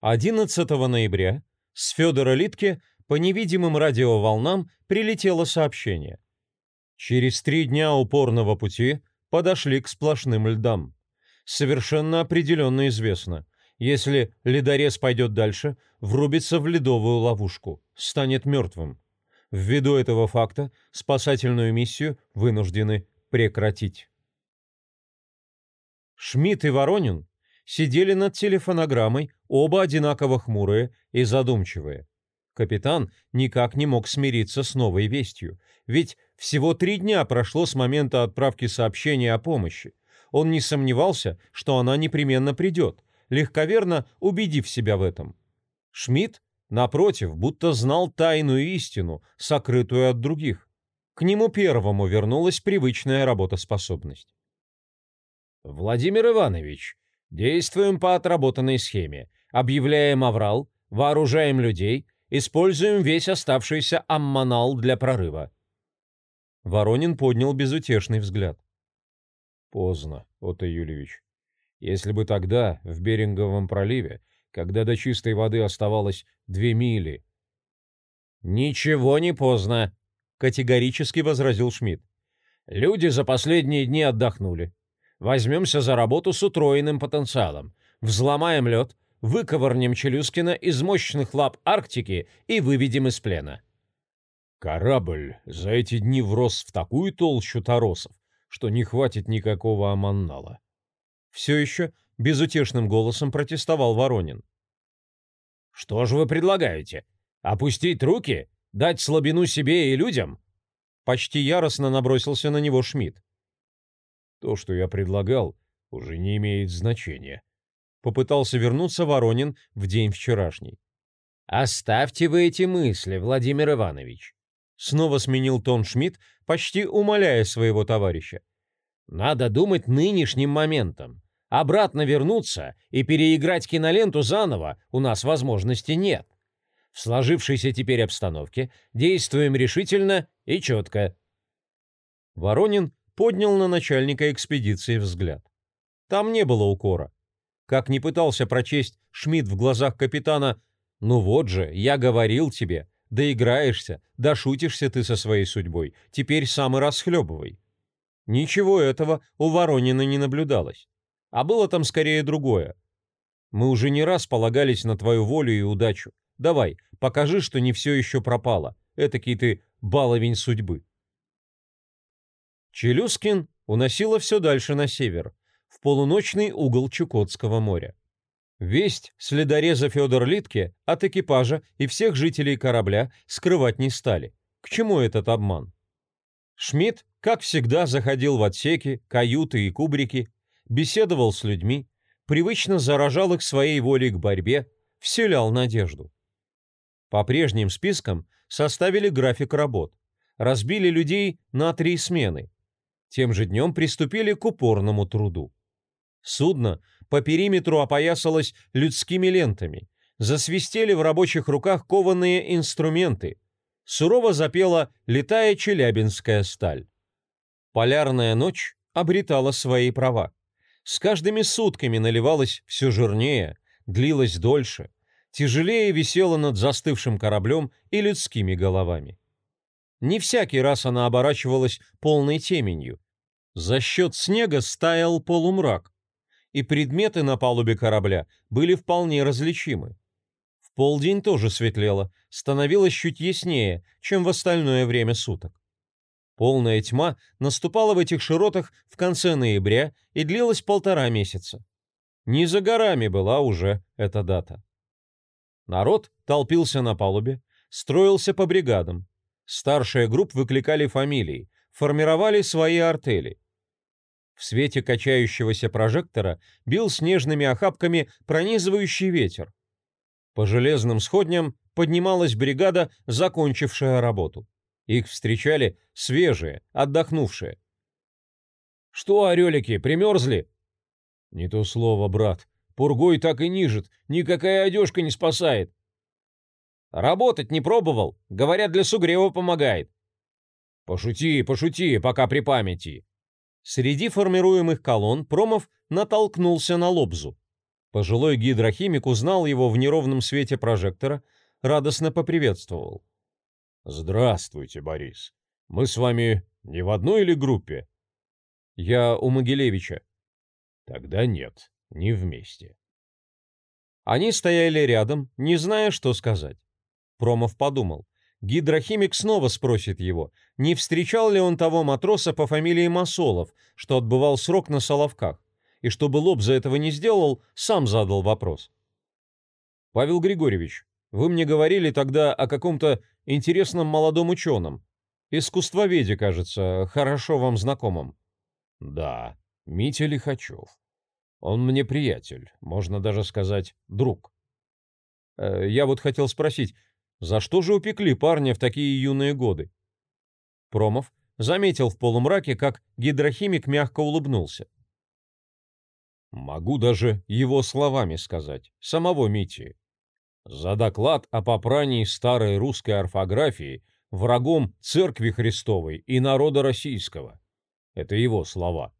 11 ноября с Федора Литке по невидимым радиоволнам прилетело сообщение. Через три дня упорного пути подошли к сплошным льдам. Совершенно определенно известно, если ледорез пойдет дальше, врубится в ледовую ловушку, станет мертвым. Ввиду этого факта спасательную миссию вынуждены прекратить. Шмидт и Воронин сидели над телефонограммой, оба одинаково хмурые и задумчивые. Капитан никак не мог смириться с новой вестью, ведь всего три дня прошло с момента отправки сообщения о помощи. Он не сомневался, что она непременно придет, легковерно убедив себя в этом. Шмидт, напротив, будто знал тайную истину, сокрытую от других. К нему первому вернулась привычная работоспособность. «Владимир Иванович, действуем по отработанной схеме. Объявляем аврал, вооружаем людей, используем весь оставшийся аммонал для прорыва». Воронин поднял безутешный взгляд. «Поздно, Отто Юльевич. Если бы тогда, в Беринговом проливе, когда до чистой воды оставалось две мили... «Ничего не поздно», — категорически возразил Шмидт. «Люди за последние дни отдохнули. Возьмемся за работу с утроенным потенциалом. Взломаем лед, выковырнем Челюскина из мощных лап Арктики и выведем из плена». Корабль за эти дни врос в такую толщу торосов, что не хватит никакого аманнала. Все еще безутешным голосом протестовал Воронин. «Что же вы предлагаете? Опустить руки? Дать слабину себе и людям?» Почти яростно набросился на него Шмидт. «То, что я предлагал, уже не имеет значения». Попытался вернуться Воронин в день вчерашний. «Оставьте вы эти мысли, Владимир Иванович!» Снова сменил тон Шмидт, почти умоляя своего товарища. «Надо думать нынешним моментом. Обратно вернуться и переиграть киноленту заново у нас возможности нет. В сложившейся теперь обстановке действуем решительно и четко. Воронин поднял на начальника экспедиции взгляд. Там не было укора. Как не пытался прочесть Шмидт в глазах капитана, «Ну вот же, я говорил тебе, доиграешься, дошутишься ты со своей судьбой, теперь сам и расхлебывай». Ничего этого у Воронина не наблюдалось. А было там скорее другое. Мы уже не раз полагались на твою волю и удачу. Давай, покажи, что не все еще пропало. Этакий ты баловень судьбы. Челюскин уносило все дальше на север, в полуночный угол Чукотского моря. Весть следореза Федор Литке от экипажа и всех жителей корабля скрывать не стали. К чему этот обман? Шмидт, как всегда, заходил в отсеки, каюты и кубрики, беседовал с людьми, привычно заражал их своей волей к борьбе, вселял надежду. По прежним спискам составили график работ, разбили людей на три смены. Тем же днем приступили к упорному труду. Судно по периметру опоясалось людскими лентами, засвистели в рабочих руках кованые инструменты, сурово запела летая челябинская сталь. Полярная ночь обретала свои права с каждыми сутками наливалась все жирнее, длилась дольше, тяжелее висела над застывшим кораблем и людскими головами. Не всякий раз она оборачивалась полной теменью. За счет снега стаял полумрак, и предметы на палубе корабля были вполне различимы. В полдень тоже светлело, становилось чуть яснее, чем в остальное время суток. Полная тьма наступала в этих широтах в конце ноября и длилась полтора месяца. Не за горами была уже эта дата. Народ толпился на палубе, строился по бригадам. Старшие групп выкликали фамилии, формировали свои артели. В свете качающегося прожектора бил снежными охапками пронизывающий ветер. По железным сходням поднималась бригада, закончившая работу. Их встречали свежие, отдохнувшие. «Что, орелики, примерзли?» «Не то слово, брат. Пургой так и нижет. Никакая одежка не спасает». «Работать не пробовал. Говорят, для сугрева помогает». «Пошути, пошути, пока при памяти». Среди формируемых колонн Промов натолкнулся на Лобзу. Пожилой гидрохимик узнал его в неровном свете прожектора, радостно поприветствовал. «Здравствуйте, Борис. Мы с вами не в одной или группе?» «Я у Могилевича». «Тогда нет, не вместе». Они стояли рядом, не зная, что сказать. Промов подумал. Гидрохимик снова спросит его, не встречал ли он того матроса по фамилии Масолов, что отбывал срок на Соловках, и чтобы лоб за этого не сделал, сам задал вопрос. «Павел Григорьевич, вы мне говорили тогда о каком-то интересном молодом ученом. Искусствоведе, кажется, хорошо вам знакомом». «Да, Митя Лихачев. Он мне приятель, можно даже сказать, друг». Э, «Я вот хотел спросить, за что же упекли парня в такие юные годы? Промов заметил в полумраке, как гидрохимик мягко улыбнулся. Могу даже его словами сказать, самого Мити. За доклад о попрании старой русской орфографии врагом Церкви Христовой и народа российского. Это его слова.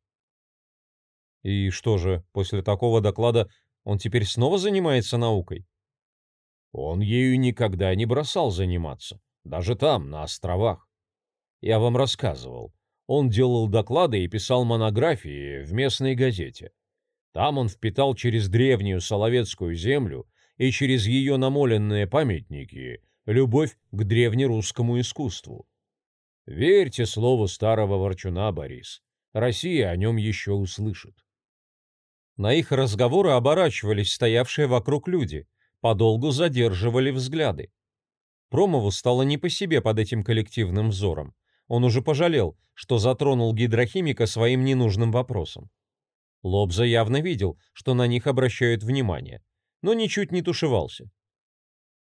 И что же, после такого доклада он теперь снова занимается наукой? Он ею никогда не бросал заниматься, даже там, на островах. Я вам рассказывал. Он делал доклады и писал монографии в местной газете. Там он впитал через древнюю Соловецкую землю и через ее намоленные памятники любовь к древнерусскому искусству. Верьте слову старого ворчуна, Борис. Россия о нем еще услышит. На их разговоры оборачивались стоявшие вокруг люди, подолгу задерживали взгляды. Промову стало не по себе под этим коллективным взором. Он уже пожалел, что затронул гидрохимика своим ненужным вопросом. Лобза явно видел, что на них обращают внимание, но ничуть не тушевался.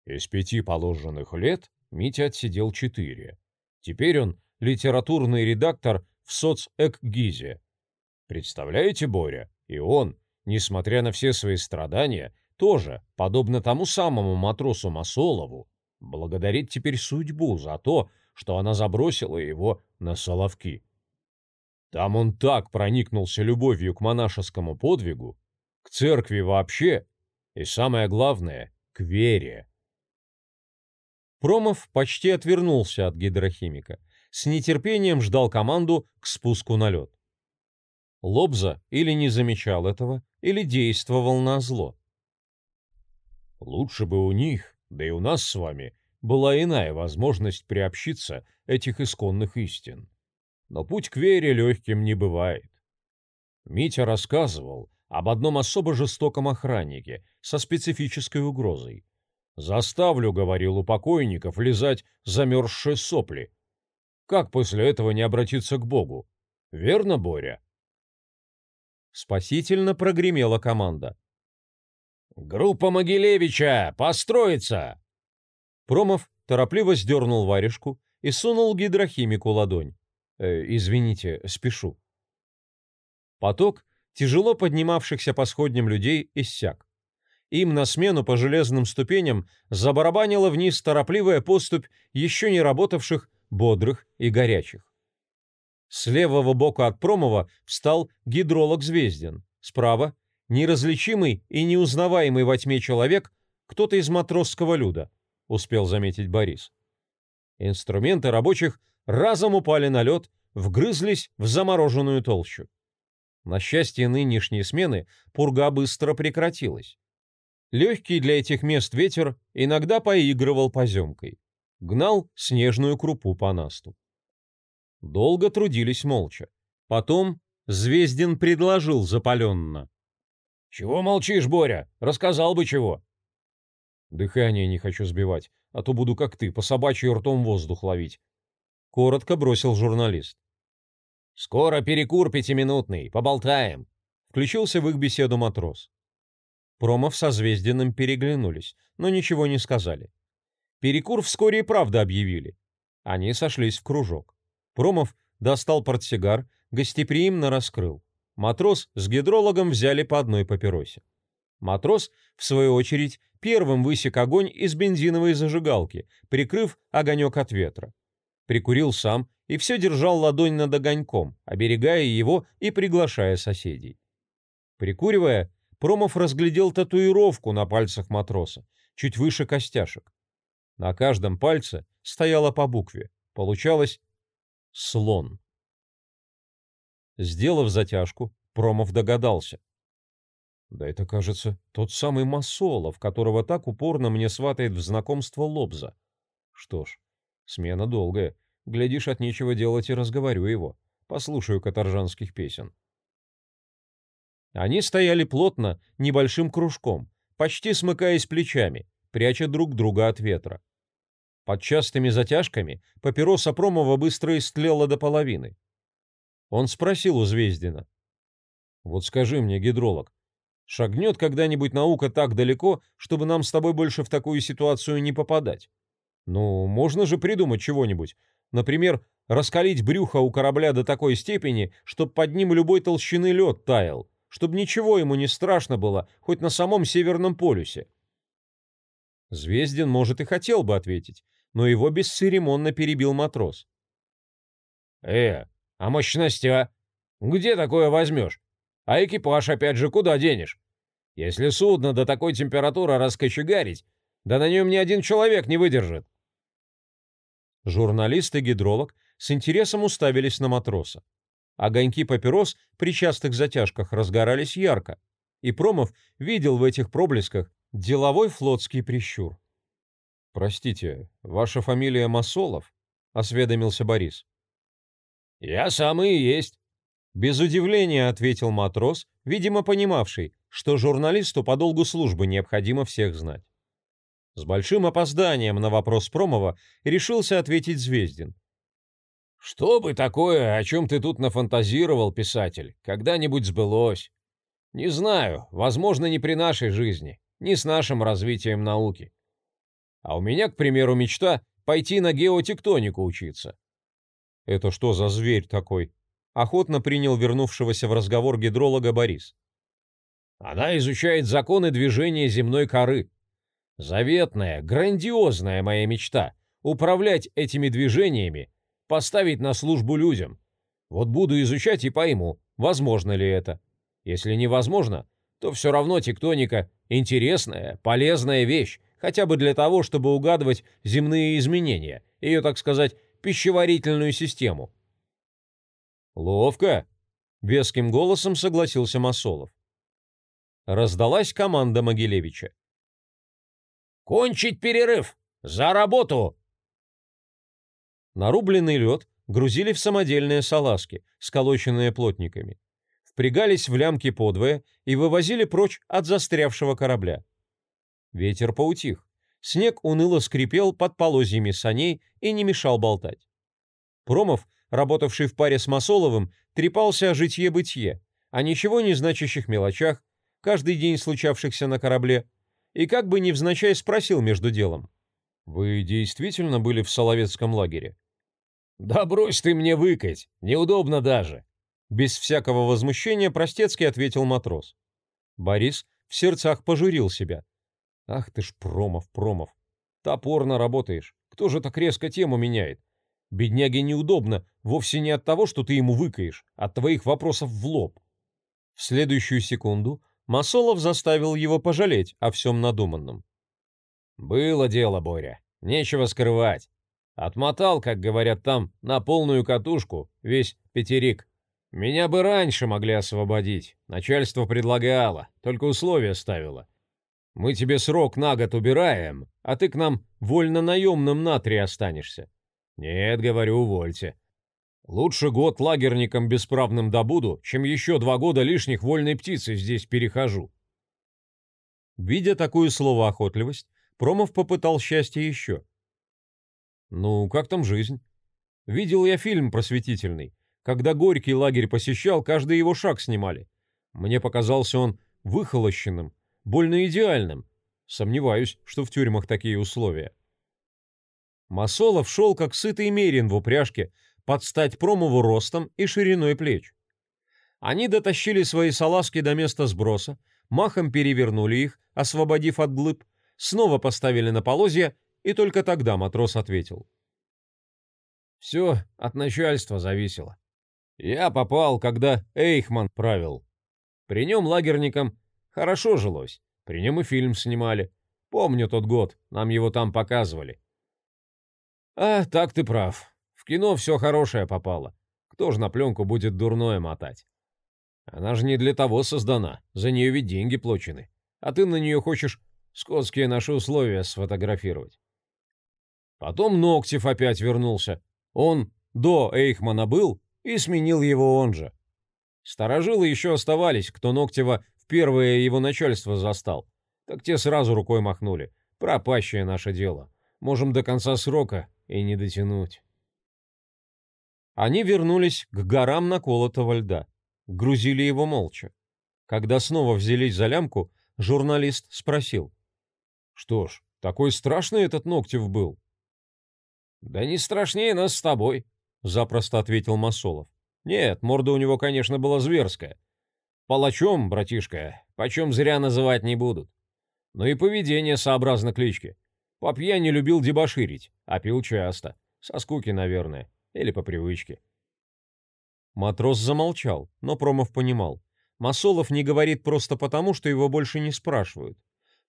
Из пяти положенных лет Митя отсидел четыре. Теперь он литературный редактор в соцэкгизе. Представляете, Боря, и он, несмотря на все свои страдания, тоже, подобно тому самому матросу Масолову, благодарит теперь судьбу за то, что она забросила его на Соловки. Там он так проникнулся любовью к монашескому подвигу, к церкви вообще, и самое главное, к вере. Промов почти отвернулся от гидрохимика, с нетерпением ждал команду к спуску на лед. Лобза или не замечал этого, или действовал на зло. Лучше бы у них, да и у нас с вами, была иная возможность приобщиться этих исконных истин. Но путь к вере легким не бывает. Митя рассказывал об одном особо жестоком охраннике со специфической угрозой. «Заставлю, — говорил у покойников, — лизать замерзшие сопли. Как после этого не обратиться к Богу? Верно, Боря?» Спасительно прогремела команда. «Группа Могилевича! Построиться!» Промов торопливо сдернул варежку и сунул гидрохимику ладонь. Э, «Извините, спешу». Поток тяжело поднимавшихся по сходням людей иссяк. Им на смену по железным ступеням забарабанила вниз торопливая поступь еще не работавших, бодрых и горячих. С левого бока от Промова встал гидролог Звездин, справа неразличимый и неузнаваемый во тьме человек, кто-то из матросского люда, успел заметить Борис. Инструменты рабочих разом упали на лед, вгрызлись в замороженную толщу. На счастье нынешней смены пурга быстро прекратилась. Легкий для этих мест ветер иногда поигрывал поземкой, гнал снежную крупу по насту. Долго трудились молча. Потом Звездин предложил запаленно. «Чего молчишь, Боря? Рассказал бы чего». «Дыхание не хочу сбивать, а то буду как ты, по собачьей ртом воздух ловить», — коротко бросил журналист. «Скоро перекур пятиминутный, поболтаем», — включился в их беседу матрос. Промов со Звездиным переглянулись, но ничего не сказали. Перекур вскоре и правда объявили. Они сошлись в кружок. Промов достал портсигар, гостеприимно раскрыл. Матрос с гидрологом взяли по одной папиросе. Матрос, в свою очередь, первым высек огонь из бензиновой зажигалки, прикрыв огонек от ветра. Прикурил сам и все держал ладонь над огоньком, оберегая его и приглашая соседей. Прикуривая, Промов разглядел татуировку на пальцах матроса, чуть выше костяшек. На каждом пальце стояла по букве. Получалось «слон». Сделав затяжку, Промов догадался. Да это, кажется, тот самый Масолов, которого так упорно мне сватает в знакомство Лобза. Что ж, смена долгая. Глядишь, от нечего делать и разговорю его. Послушаю каторжанских песен. Они стояли плотно, небольшим кружком, почти смыкаясь плечами, пряча друг друга от ветра. Под частыми затяжками папироса Промова быстро истлела до половины. Он спросил у Звездина. «Вот скажи мне, гидролог, шагнет когда-нибудь наука так далеко, чтобы нам с тобой больше в такую ситуацию не попадать? Ну, можно же придумать чего-нибудь. Например, раскалить брюхо у корабля до такой степени, чтобы под ним любой толщины лед таял, чтобы ничего ему не страшно было, хоть на самом Северном полюсе. Звездин, может, и хотел бы ответить, но его бесцеремонно перебил матрос. «Э, а мощностя? Где такое возьмешь? А экипаж, опять же, куда денешь? Если судно до такой температуры раскочегарить, да на нем ни один человек не выдержит». Журналист и гидролог с интересом уставились на матроса. Огоньки папирос при частых затяжках разгорались ярко, и Промов видел в этих проблесках деловой флотский прищур. «Простите, ваша фамилия Масолов?» — осведомился Борис. «Я самый и есть», — без удивления ответил матрос, видимо, понимавший, что журналисту по долгу службы необходимо всех знать. С большим опозданием на вопрос Промова решился ответить Звездин. «Что бы такое, о чем ты тут нафантазировал, писатель, когда-нибудь сбылось? Не знаю, возможно, не при нашей жизни, не с нашим развитием науки. А у меня, к примеру, мечта пойти на геотектонику учиться. Это что за зверь такой? Охотно принял вернувшегося в разговор гидролога Борис. Она изучает законы движения земной коры. Заветная, грандиозная моя мечта — управлять этими движениями, поставить на службу людям. Вот буду изучать и пойму, возможно ли это. Если невозможно, то все равно тектоника — интересная, полезная вещь, хотя бы для того, чтобы угадывать земные изменения, ее, так сказать, пищеварительную систему. «Ловко!» — веским голосом согласился Масолов. Раздалась команда Могилевича. «Кончить перерыв! За работу!» Нарубленный лед грузили в самодельные салазки, сколоченные плотниками. Впрягались в лямки подвое и вывозили прочь от застрявшего корабля. Ветер поутих. Снег уныло скрипел под полозьями саней и не мешал болтать. Промов, работавший в паре с Масоловым, трепался о житье-бытие, о ничего не значащих мелочах, каждый день случавшихся на корабле, и как бы невзначай спросил между делом. «Вы действительно были в Соловецком лагере?» «Да брось ты мне выкать, неудобно даже!» Без всякого возмущения простецкий ответил матрос. Борис в сердцах пожурил себя. Ах ты ж промов, промов. Топорно работаешь. Кто же так резко тему меняет? Бедняге неудобно вовсе не от того, что ты ему выкаешь, от твоих вопросов в лоб. В следующую секунду Масолов заставил его пожалеть о всем надуманном. «Было дело, Боря. Нечего скрывать. Отмотал, как говорят там, на полную катушку весь пятерик. Меня бы раньше могли освободить. Начальство предлагало, только условия ставило. Мы тебе срок на год убираем, а ты к нам вольно-наемным на три останешься. Нет, говорю, увольте. Лучше год лагерником бесправным добуду, чем еще два года лишних вольной птицы здесь перехожу. Видя такую словоохотливость, Промов попытал счастье еще. Ну, как там жизнь? Видел я фильм просветительный. Когда Горький лагерь посещал, каждый его шаг снимали. Мне показался он выхолощенным, больно идеальным. Сомневаюсь, что в тюрьмах такие условия. Масолов шел как сытый мерин в упряжке, под стать Промову ростом и шириной плеч. Они дотащили свои салазки до места сброса, махом перевернули их, освободив от глыб, снова поставили на полозья, и только тогда матрос ответил. «Все от начальства зависело. Я попал, когда Эйхман правил. При нем лагерникам Хорошо жилось. При нем и фильм снимали. Помню тот год, нам его там показывали. А, так ты прав. В кино все хорошее попало. Кто же на пленку будет дурное мотать? Она же не для того создана, за нее ведь деньги плачены. А ты на нее хочешь скотские наши условия сфотографировать. Потом Ноктев опять вернулся. Он до Эйхмана был и сменил его он же. Старожилы еще оставались, кто Ноктева первое его начальство застал. Так те сразу рукой махнули. Пропащее наше дело. Можем до конца срока и не дотянуть. Они вернулись к горам наколотого льда. Грузили его молча. Когда снова взялись за лямку, журналист спросил. «Что ж, такой страшный этот Ноктев был?» «Да не страшнее нас с тобой», — запросто ответил Масолов. «Нет, морда у него, конечно, была зверская. Палачом, братишка, почем зря называть не будут. Но и поведение сообразно кличке. По пьяни любил дебоширить, а пил часто. Со скуки, наверное, или по привычке». Матрос замолчал, но Промов понимал. Масолов не говорит просто потому, что его больше не спрашивают.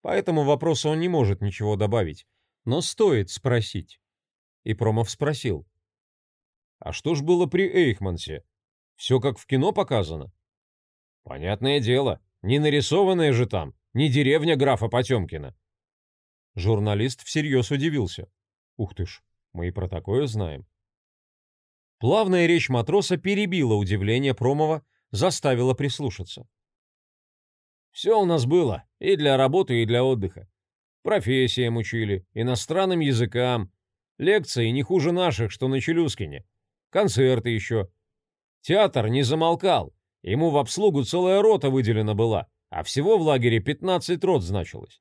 По этому он не может ничего добавить. Но стоит спросить. И Промов спросил. «А что ж было при Эйхмансе? Все как в кино показано?» «Понятное дело, не нарисованное же там, не деревня графа Потемкина». Журналист всерьез удивился. «Ух ты ж, мы и про такое знаем». Плавная речь матроса перебила удивление Промова, заставила прислушаться. «Все у нас было, и для работы, и для отдыха. Профессиям учили, иностранным языкам, Лекции не хуже наших, что на Челюскине. Концерты еще. Театр не замолкал. Ему в обслугу целая рота выделена была, а всего в лагере 15 рот значилось.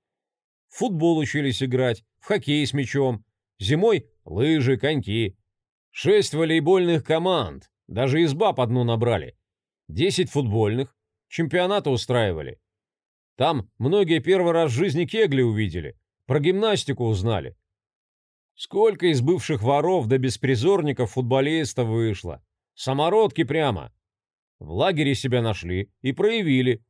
В футбол учились играть, в хоккей с мячом. Зимой — лыжи, коньки. Шесть волейбольных команд. Даже изба по дну набрали. Десять футбольных. Чемпионаты устраивали. Там многие первый раз в жизни кегли увидели. Про гимнастику узнали. Сколько из бывших воров да беспризорников футболистов вышло. Самородки прямо. В лагере себя нашли и проявили.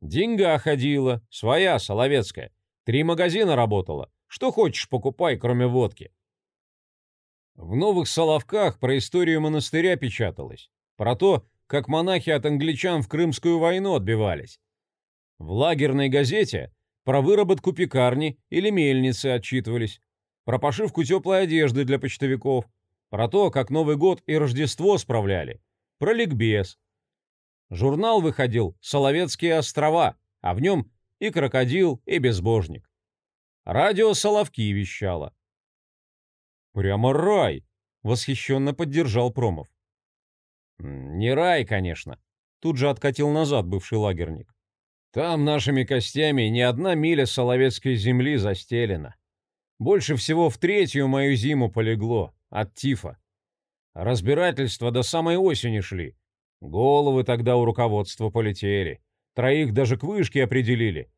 Деньга ходила, своя, соловецкая. Три магазина работала. Что хочешь, покупай, кроме водки. В новых Соловках про историю монастыря печаталось. Про то, как монахи от англичан в Крымскую войну отбивались. В лагерной газете про выработку пекарни или мельницы отчитывались про пошивку теплой одежды для почтовиков, про то, как Новый год и Рождество справляли, про ликбез. Журнал выходил «Соловецкие острова», а в нем и крокодил, и безбожник. Радио Соловки вещало. «Прямо рай!» — восхищенно поддержал Промов. «Не рай, конечно», — тут же откатил назад бывший лагерник. «Там нашими костями ни одна миля соловецкой земли застелена. Больше всего в третью мою зиму полегло от тифа. Разбирательства до самой осени шли. Головы тогда у руководства полетели. Троих даже к вышке определили.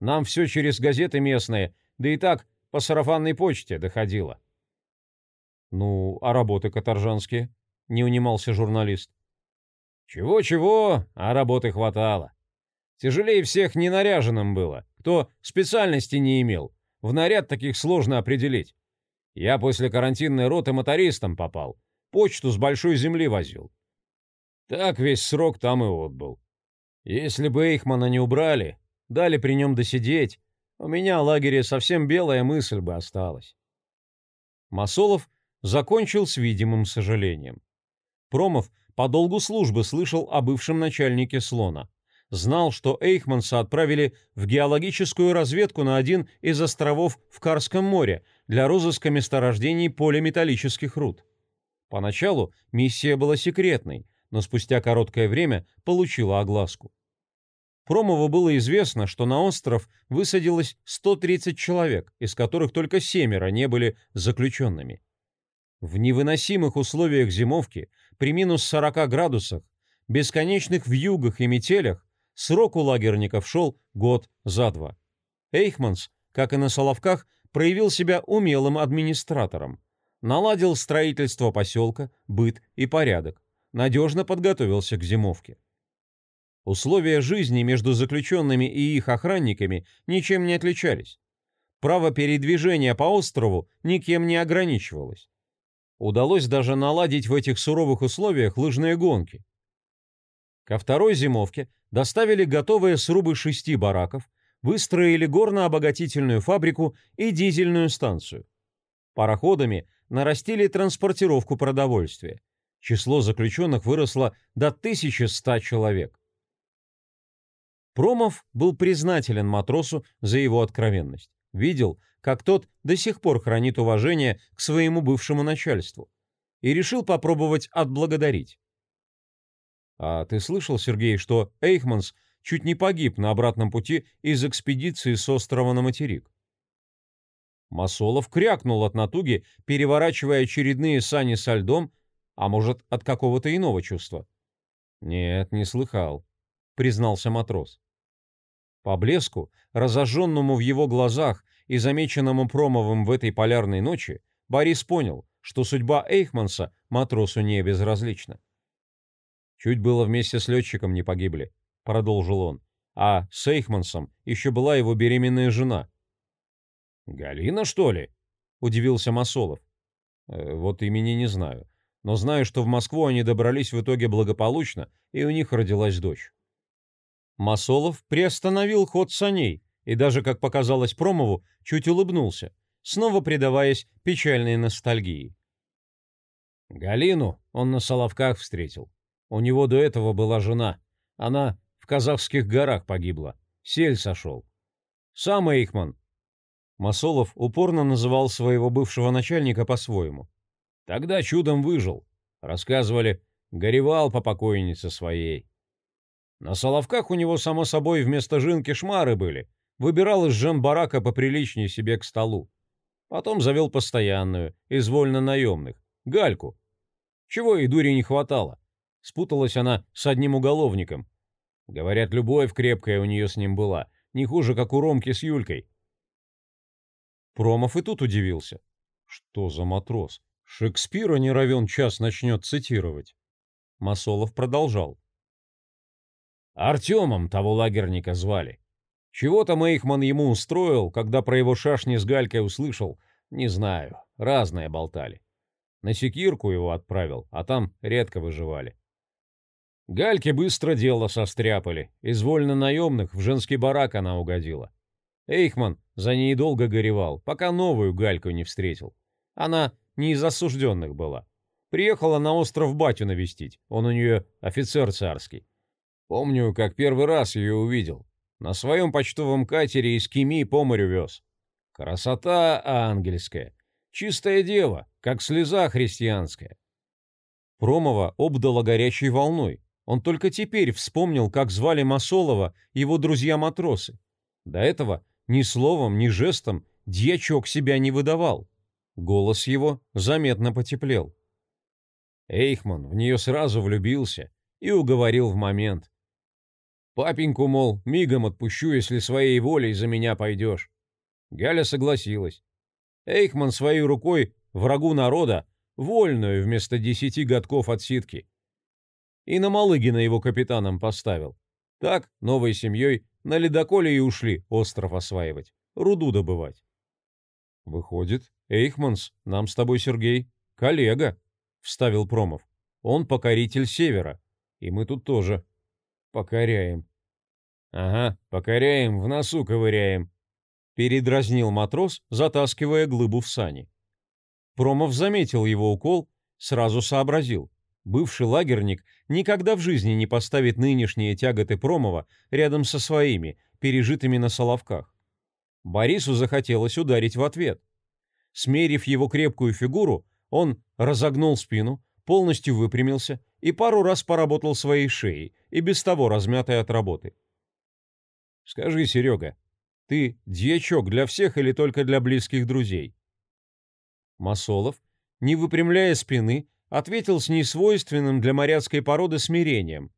Нам все через газеты местные, да и так по сарафанной почте доходило. «Ну, а работы каторжанские?» — не унимался журналист. «Чего-чего, а работы хватало. Тяжелее всех ненаряженным было, кто специальности не имел, в наряд таких сложно определить. Я после карантинной роты мотористом попал. Почту с большой земли возил. Так весь срок там и отбыл. Если бы Эйхмана не убрали, дали при нем досидеть, у меня в лагере совсем белая мысль бы осталась. Масолов закончил с видимым сожалением. Промов по долгу службы слышал о бывшем начальнике слона знал, что Эйхманса отправили в геологическую разведку на один из островов в Карском море для розыска месторождений полиметаллических руд. Поначалу миссия была секретной, но спустя короткое время получила огласку. Промову было известно, что на остров высадилось 130 человек, из которых только семеро не были заключенными. В невыносимых условиях зимовки, при минус 40 градусах, бесконечных вьюгах и метелях, Срок у лагерников шел год за два. Эйхманс, как и на Соловках, проявил себя умелым администратором. Наладил строительство поселка, быт и порядок. Надежно подготовился к зимовке. Условия жизни между заключенными и их охранниками ничем не отличались. Право передвижения по острову никем не ограничивалось. Удалось даже наладить в этих суровых условиях лыжные гонки. Ко второй зимовке доставили готовые срубы шести бараков, выстроили горно-обогатительную фабрику и дизельную станцию. Пароходами нарастили транспортировку продовольствия. Число заключенных выросло до 1100 человек. Промов был признателен матросу за его откровенность. Видел, как тот до сих пор хранит уважение к своему бывшему начальству. И решил попробовать отблагодарить. «А ты слышал, Сергей, что Эйхманс чуть не погиб на обратном пути из экспедиции с острова на материк?» Масолов крякнул от натуги, переворачивая очередные сани со льдом, а может, от какого-то иного чувства. «Нет, не слыхал», — признался матрос. По блеску, разожженному в его глазах и замеченному Промовым в этой полярной ночи, Борис понял, что судьба Эйхманса матросу не безразлична. «Чуть было вместе с летчиком не погибли», — продолжил он, «а с Эйхмансом еще была его беременная жена». «Галина, что ли?» — удивился Масолов. «Э, «Вот имени не знаю, но знаю, что в Москву они добрались в итоге благополучно, и у них родилась дочь». Масолов приостановил ход саней и даже, как показалось Промову, чуть улыбнулся, снова предаваясь печальной ностальгии. Галину он на Соловках встретил. У него до этого была жена. Она в казахских горах погибла. Сель сошел. Сам Эйхман. Масолов упорно называл своего бывшего начальника по-своему. Тогда чудом выжил. Рассказывали, горевал по покойнице своей. На Соловках у него, само собой, вместо жинки шмары были. Выбирал из жен барака поприличнее себе к столу. Потом завел постоянную, из вольно-наемных, Гальку. Чего и дури не хватало. Спуталась она с одним уголовником. Говорят, любовь крепкая у нее с ним была, не хуже, как у Ромки с Юлькой. Промов и тут удивился. Что за матрос? Шекспира не равен час начнет цитировать. Масолов продолжал. Артемом того лагерника звали. Чего-то Мейхман ему устроил, когда про его шашни с Галькой услышал, не знаю, разное болтали. На секирку его отправил, а там редко выживали. Гальке быстро дело состряпали, из вольно-наемных в женский барак она угодила. Эйхман за ней долго горевал, пока новую Гальку не встретил. Она не из осужденных была. Приехала на остров батю навестить, он у нее офицер царский. Помню, как первый раз ее увидел. На своем почтовом катере из Кими по морю вез. Красота ангельская. Чистая дева, как слеза христианская. Промова обдала горячей волной. Он только теперь вспомнил, как звали Масолова его друзья-матросы. До этого ни словом, ни жестом дьячок себя не выдавал. Голос его заметно потеплел. Эйхман в нее сразу влюбился и уговорил в момент. Папеньку, мол, мигом отпущу, если своей волей за меня пойдешь. Галя согласилась. Эйхман своей рукой врагу народа вольную вместо десяти годков отсидки. И на Малыгина его капитаном поставил. Так, новой семьей на ледоколе и ушли остров осваивать, руду добывать. Выходит, Эйхманс, нам с тобой, Сергей, коллега, вставил Промов. Он покоритель севера, и мы тут тоже. Покоряем. Ага, покоряем, в носу ковыряем. Передразнил матрос, затаскивая глыбу в сани. Промов заметил его укол, сразу сообразил. Бывший лагерник никогда в жизни не поставит нынешние тяготы Промова рядом со своими, пережитыми на Соловках. Борису захотелось ударить в ответ. Смерив его крепкую фигуру, он разогнул спину, полностью выпрямился и пару раз поработал своей шеей, и без того размятой от работы. «Скажи, Серега, ты дьячок для всех или только для близких друзей?» Масолов, не выпрямляя спины, ответил с несвойственным для моряцкой породы смирением.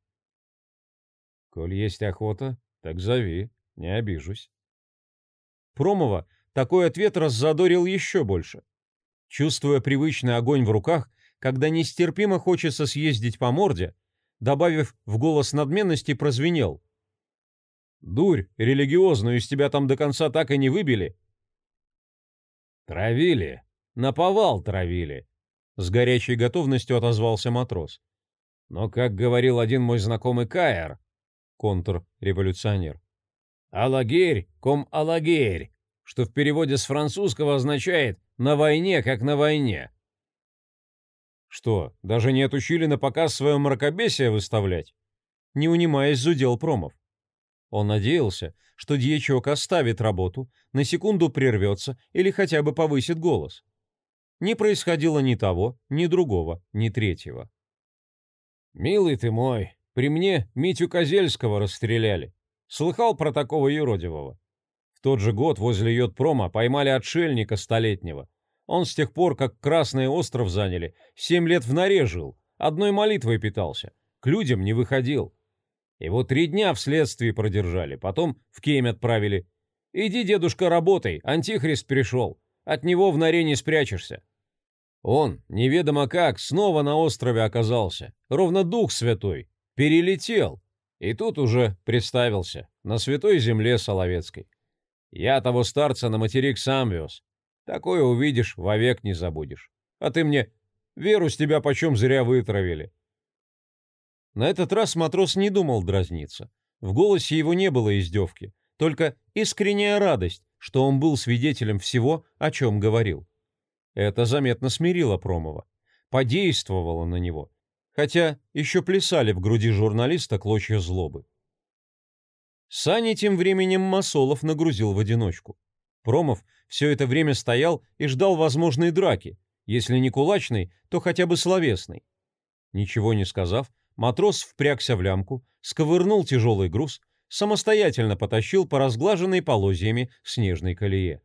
«Коль есть охота, так зови, не обижусь». Промова такой ответ раззадорил еще больше. Чувствуя привычный огонь в руках, когда нестерпимо хочется съездить по морде, добавив в голос надменности, прозвенел. «Дурь религиозную из тебя там до конца так и не выбили?» «Травили. Наповал травили», — с горячей готовностью отозвался матрос. «Но, как говорил один мой знакомый Каэр, контрреволюционер, «Алагерь, ком алагерь», что в переводе с французского означает «на войне, как на войне». Что, даже не отучили на показ свое мракобесие выставлять? Не унимаясь, зудел Промов. Он надеялся, что дьячок оставит работу, на секунду прервется или хотя бы повысит голос. Не происходило ни того, ни другого, ни третьего. «Милый ты мой, при мне Митю Козельского расстреляли. Слыхал про такого юродивого? В тот же год возле Йодпрома поймали отшельника столетнего. Он с тех пор, как Красный остров заняли, семь лет в норе жил, одной молитвой питался, к людям не выходил. Его три дня в следствии продержали, потом в Кейм отправили. Иди, дедушка, работай, антихрист пришел, от него в норе не спрячешься. Он, неведомо как, снова на острове оказался, ровно Дух Святой, перелетел, и тут уже представился, на святой земле Соловецкой. Я того старца на материк сам вез. Такое увидишь, вовек не забудешь. А ты мне веру с тебя почем зря вытравили. На этот раз матрос не думал дразниться. В голосе его не было издевки, только искренняя радость, что он был свидетелем всего, о чем говорил. Это заметно смирило Промова, подействовало на него, хотя еще плясали в груди журналиста клочья злобы. Сани тем временем Масолов нагрузил в одиночку. Промов все это время стоял и ждал возможной драки, если не кулачной, то хотя бы словесной. Ничего не сказав, матрос впрягся в лямку, сковырнул тяжелый груз, самостоятельно потащил по разглаженной полозьями снежной колее.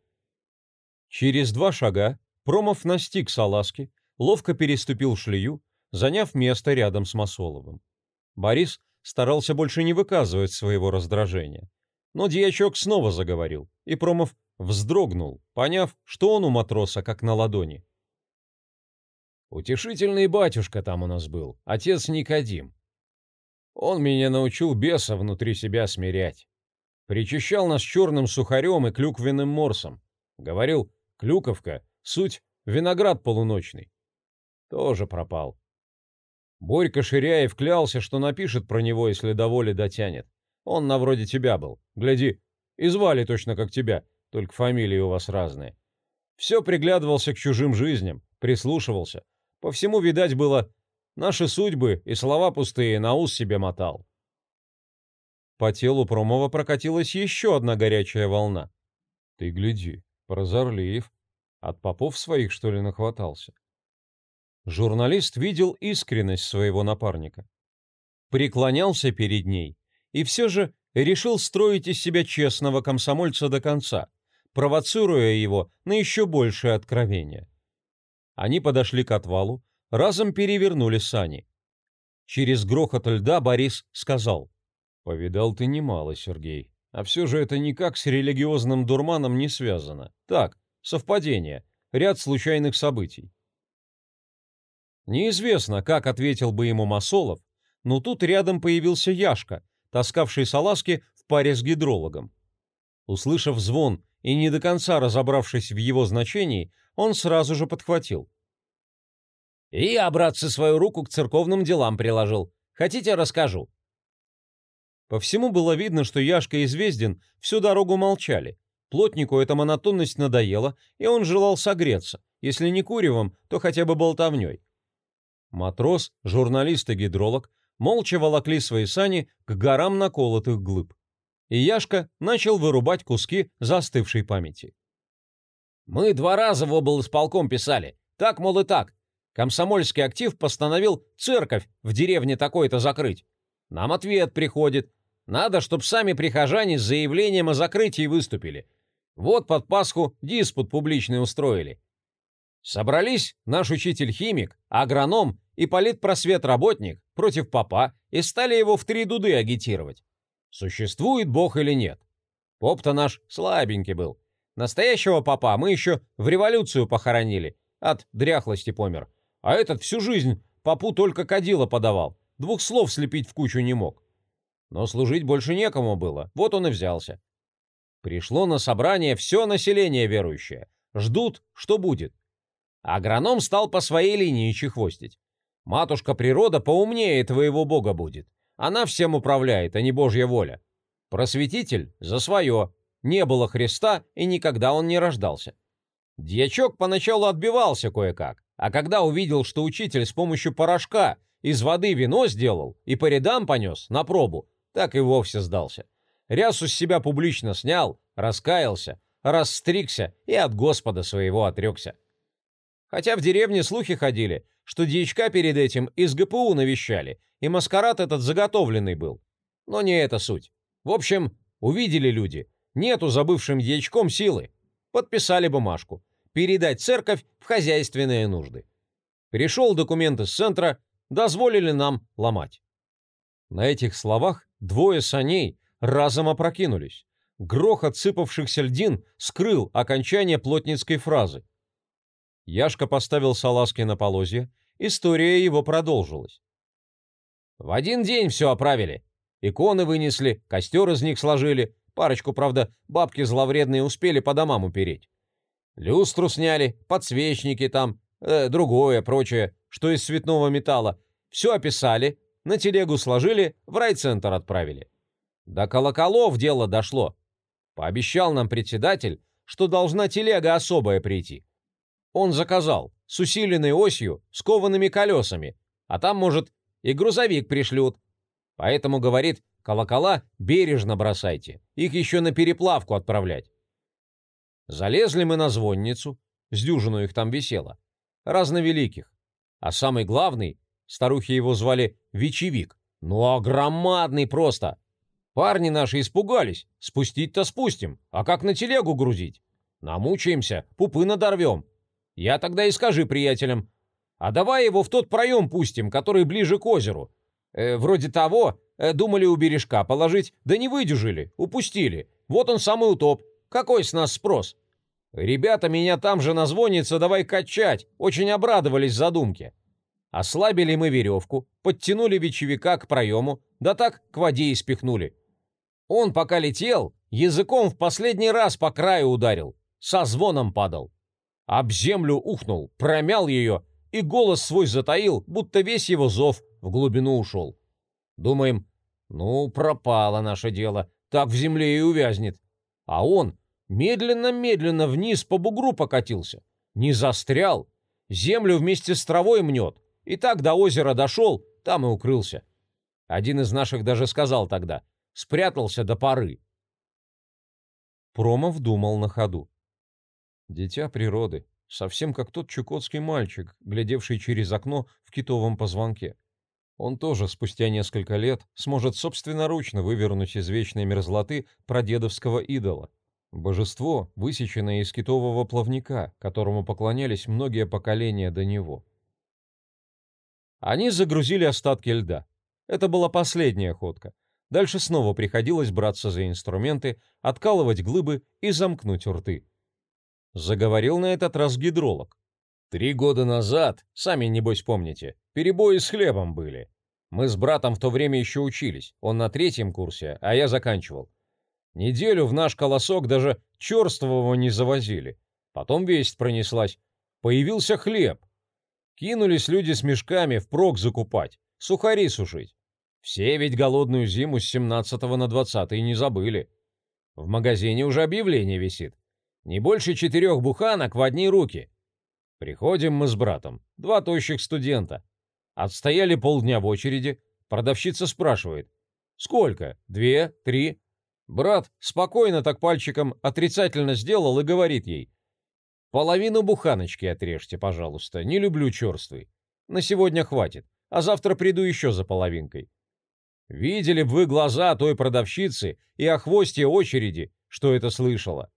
Через два шага Промов настиг салазки, ловко переступил шлею, заняв место рядом с Масоловым. Борис старался больше не выказывать своего раздражения. Но дьячок снова заговорил, и Промов вздрогнул, поняв, что он у матроса как на ладони. «Утешительный батюшка там у нас был, отец Никодим. Он меня научил беса внутри себя смирять. Причащал нас черным сухарем и клюквенным морсом. Говорил, клюковка — суть виноград полуночный. Тоже пропал. Борька Ширяев клялся, что напишет про него, если до воли дотянет. Он на вроде тебя был. Гляди, и звали точно как тебя, только фамилии у вас разные. Все приглядывался к чужим жизням, прислушивался. По всему, видать, было наши судьбы и слова пустые на ус себе мотал. По телу Промова прокатилась еще одна горячая волна. Ты гляди, прозорлив. От попов своих, что ли, нахватался? Журналист видел искренность своего напарника. Преклонялся перед ней и все же решил строить из себя честного комсомольца до конца, провоцируя его на еще большее откровение. Они подошли к отвалу, разом перевернули сани. Через грохот льда Борис сказал. «Повидал ты немало, Сергей. А все же это никак с религиозным дурманом не связано. Так, совпадение, ряд случайных событий. Неизвестно, как ответил бы ему Масолов, но тут рядом появился Яшка, таскавший салазки в паре с гидрологом. Услышав звон и не до конца разобравшись в его значении, он сразу же подхватил. «И я, братцы, свою руку к церковным делам приложил. Хотите, расскажу?» По всему было видно, что Яшка и Звездин всю дорогу молчали. Плотнику эта монотонность надоела, и он желал согреться, если не куревом, то хотя бы болтовней. Матрос, журналист и гидролог молча волокли свои сани к горам наколотых глыб. И Яшка начал вырубать куски застывшей памяти. «Мы два раза в облсполком писали. Так, мол, и так. Комсомольский актив постановил церковь в деревне такой-то закрыть. Нам ответ приходит. Надо, чтобы сами прихожане с заявлением о закрытии выступили. Вот под Пасху диспут публичный устроили. Собрались наш учитель-химик, агроном и политпросвет-работник против папа и стали его в три дуды агитировать. Существует Бог или нет? Поп-то наш слабенький был. Настоящего папа мы еще в революцию похоронили. От дряхлости помер. А этот всю жизнь папу только кадила подавал. двух слов слепить в кучу не мог. Но служить больше некому было, вот он и взялся. Пришло на собрание все население верующее. Ждут, что будет. Агроном стал по своей линии чехвостить. Матушка природа поумнее твоего бога будет. Она всем управляет, а не божья воля. Просветитель за свое. Не было Христа, и никогда он не рождался. Дьячок поначалу отбивался кое-как, а когда увидел, что учитель с помощью порошка из воды вино сделал и по рядам понес на пробу, так и вовсе сдался. Рясу с себя публично снял, раскаялся, расстригся и от Господа своего отрекся. Хотя в деревне слухи ходили, что дьячка перед этим из ГПУ навещали, и маскарад этот заготовленный был. Но не это суть. В общем, увидели люди, нету забывшим дьячком силы. Подписали бумажку. Передать церковь в хозяйственные нужды. Пришел документ из центра, дозволили нам ломать. На этих словах двое саней разом опрокинулись. Грохот сыпавшихся льдин скрыл окончание плотницкой фразы. Яшка поставил салазки на полозья, история его продолжилась. В один день все оправили. Иконы вынесли, костер из них сложили, парочку, правда, бабки зловредные успели по домам упереть. Люстру сняли, подсвечники там, э, другое, прочее, что из цветного металла. Все описали, на телегу сложили, в райцентр отправили. До колоколов дело дошло. Пообещал нам председатель, что должна телега особая прийти. Он заказал, с усиленной осью, с коваными колесами, а там, может, и грузовик пришлют. Поэтому, говорит, колокола бережно бросайте, их еще на переплавку отправлять. Залезли мы на звонницу, с дюжину их там висело, разновеликих. А самый главный, старухи его звали Вечевик, ну а громадный просто, Парни наши испугались. Спустить-то спустим. А как на телегу грузить? Намучаемся, пупы надорвем. Я тогда и скажи приятелям. А давай его в тот проем пустим, который ближе к озеру. Э, вроде того, э, думали у бережка положить, да не выдюжили, упустили. Вот он самый утоп. Какой с нас спрос? Ребята меня там же назвонится давай качать. Очень обрадовались задумке. Ослабили мы веревку, подтянули вечевика к проему, да так к воде и спихнули. Он, пока летел, языком в последний раз по краю ударил, со звоном падал. Об землю ухнул, промял ее и голос свой затаил, будто весь его зов в глубину ушел. Думаем, ну, пропало наше дело, так в земле и увязнет. А он медленно-медленно вниз по бугру покатился, не застрял, землю вместе с травой мнет, и так до озера дошел, там и укрылся. Один из наших даже сказал тогда — Спрятался до поры. Промов думал на ходу. Дитя природы, совсем как тот чукотский мальчик, глядевший через окно в китовом позвонке. Он тоже спустя несколько лет сможет собственноручно вывернуть из вечной мерзлоты прадедовского идола. Божество, высеченное из китового плавника, которому поклонялись многие поколения до него. Они загрузили остатки льда. Это была последняя ходка. Дальше снова приходилось браться за инструменты, откалывать глыбы и замкнуть рты. Заговорил на этот раз гидролог. «Три года назад, сами небось помните, перебои с хлебом были. Мы с братом в то время еще учились, он на третьем курсе, а я заканчивал. Неделю в наш колосок даже черствового не завозили. Потом весть пронеслась. Появился хлеб. Кинулись люди с мешками впрок закупать, сухари сушить. Все ведь голодную зиму с 17 на 20 не забыли. В магазине уже объявление висит. Не больше четырех буханок в одни руки. Приходим мы с братом, два тощих студента. Отстояли полдня в очереди, продавщица спрашивает. Сколько? Две? Три? Брат спокойно так пальчиком отрицательно сделал и говорит ей. Половину буханочки отрежьте, пожалуйста, не люблю черствый. На сегодня хватит, а завтра приду еще за половинкой. Видели бы вы глаза той продавщицы и охвостье очереди, что это слышала.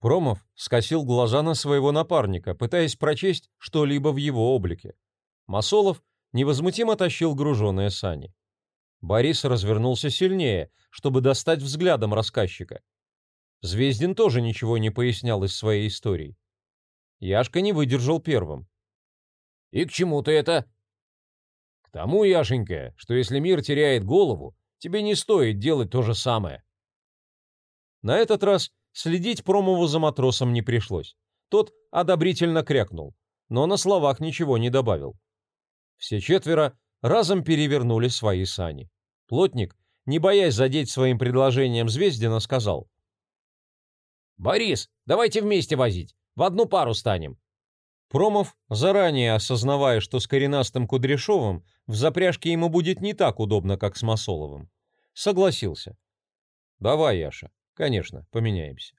Промов скосил глаза на своего напарника, пытаясь прочесть что-либо в его облике. Масолов невозмутимо тащил груженные сани. Борис развернулся сильнее, чтобы достать взглядом рассказчика. Звездин тоже ничего не пояснял из своей истории. Яшка не выдержал первым. «И к чему ты это?» Тому, Яшенька, что если мир теряет голову, тебе не стоит делать то же самое. На этот раз следить Промову за матросом не пришлось. Тот одобрительно крякнул, но на словах ничего не добавил. Все четверо разом перевернули свои сани. Плотник, не боясь задеть своим предложением Звездина, сказал. «Борис, давайте вместе возить, в одну пару станем». Промов, заранее осознавая, что с коренастым Кудряшовым в запряжке ему будет не так удобно, как с Масоловым, согласился. «Давай, Яша, конечно, поменяемся».